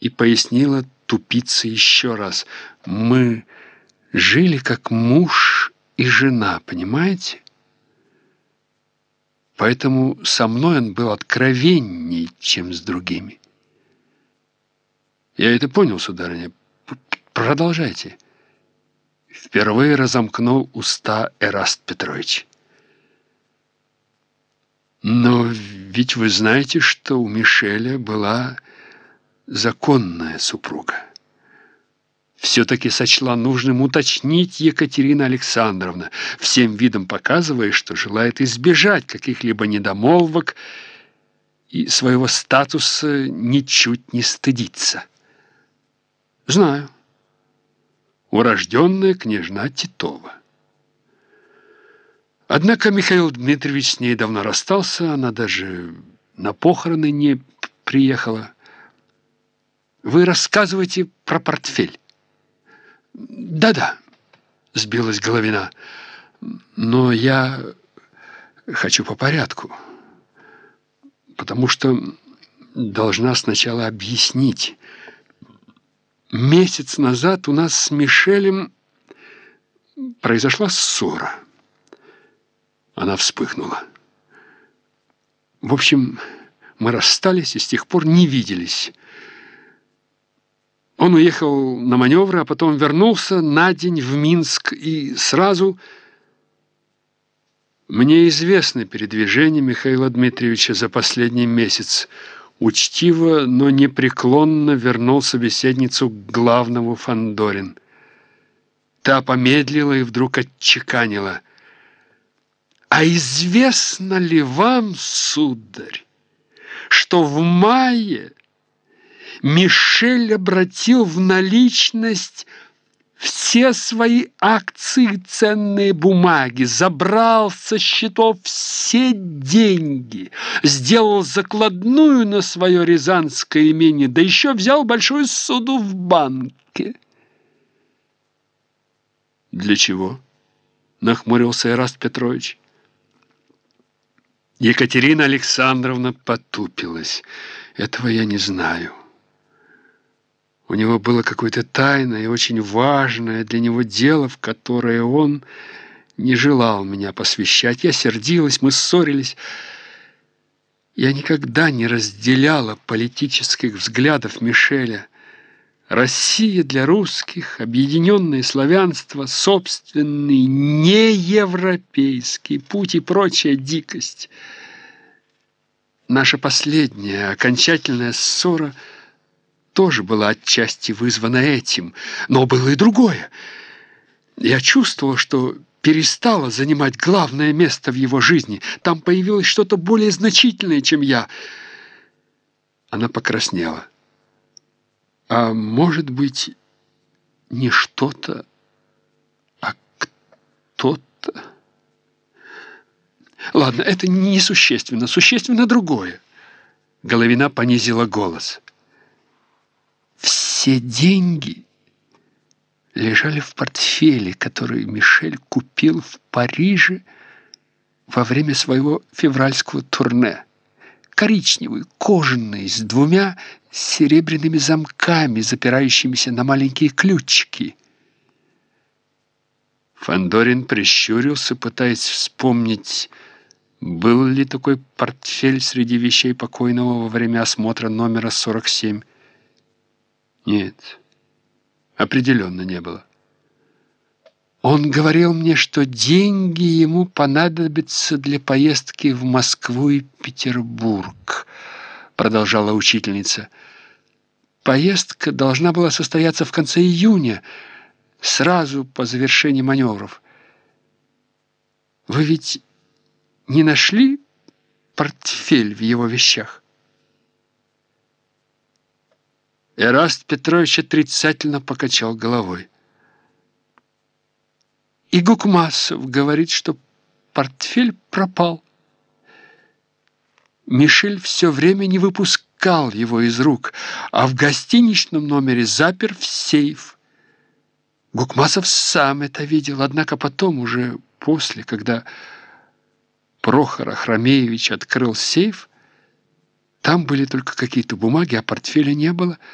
и пояснила тупице еще раз. «Мы жили как муж и жена, понимаете? Поэтому со мной он был откровенней, чем с другими». «Я это понял, сударыня. Продолжайте». Впервые разомкнул уста Эраст Петрович. «Но ведь вы знаете, что у Мишеля была законная супруга. Все-таки сочла нужным уточнить Екатерина Александровна, всем видом показывая, что желает избежать каких-либо недомолвок и своего статуса ничуть не стыдиться. Знаю. Урожденная княжна Титова. Однако Михаил Дмитриевич с ней давно расстался, она даже на похороны не приехала. Вы рассказываете про портфель. Да-да, сбилась Головина. Но я хочу по порядку. Потому что должна сначала объяснить. Месяц назад у нас с Мишелем произошла ссора. Она вспыхнула. В общем, мы расстались и с тех пор не виделись. Он уехал на маневры, а потом вернулся на день в Минск и сразу... Мне известны передвижения Михаила Дмитриевича за последний месяц. Учтиво, но непреклонно вернул собеседницу к главному Фандорин. Та помедлила и вдруг отчеканила. «А известно ли вам, сударь, что в мае...» Мишель обратил в наличность все свои акции, ценные бумаги, забрал со счетов все деньги, сделал закладную на свое рязанское имение, да еще взял большую суду в банке. «Для чего?» — нахмурился Эраст Петрович. Екатерина Александровна потупилась. «Этого я не знаю». У него было какое-то тайное и очень важное для него дело, в которое он не желал меня посвящать. Я сердилась, мы ссорились. Я никогда не разделяла политических взглядов Мишеля. Россия для русских, объединенное славянство, собственный неевропейский путь и прочая дикость. Наша последняя окончательная ссора — тоже была отчасти вызвана этим, но было и другое. Я чувствовал, что перестала занимать главное место в его жизни. Там появилось что-то более значительное, чем я. Она покраснела. А может быть, не что-то, а кто-то... Ладно, это несущественно, существенно другое. Головина понизила голос. Все деньги лежали в портфеле, который Мишель купил в Париже во время своего февральского турне. Коричневый, кожаный, с двумя серебряными замками, запирающимися на маленькие ключики. Фандорин прищурился, пытаясь вспомнить, был ли такой портфель среди вещей покойного во время осмотра номера 47. Нет, определенно не было. Он говорил мне, что деньги ему понадобятся для поездки в Москву и Петербург, продолжала учительница. Поездка должна была состояться в конце июня, сразу по завершении маневров. Вы ведь не нашли портфель в его вещах? Эраст Петрович отрицательно покачал головой. И Гукмасов говорит, что портфель пропал. Мишель все время не выпускал его из рук, а в гостиничном номере запер в сейф. Гукмасов сам это видел, однако потом, уже после, когда Прохор Ахрамеевич открыл сейф, там были только какие-то бумаги, а портфеля не было —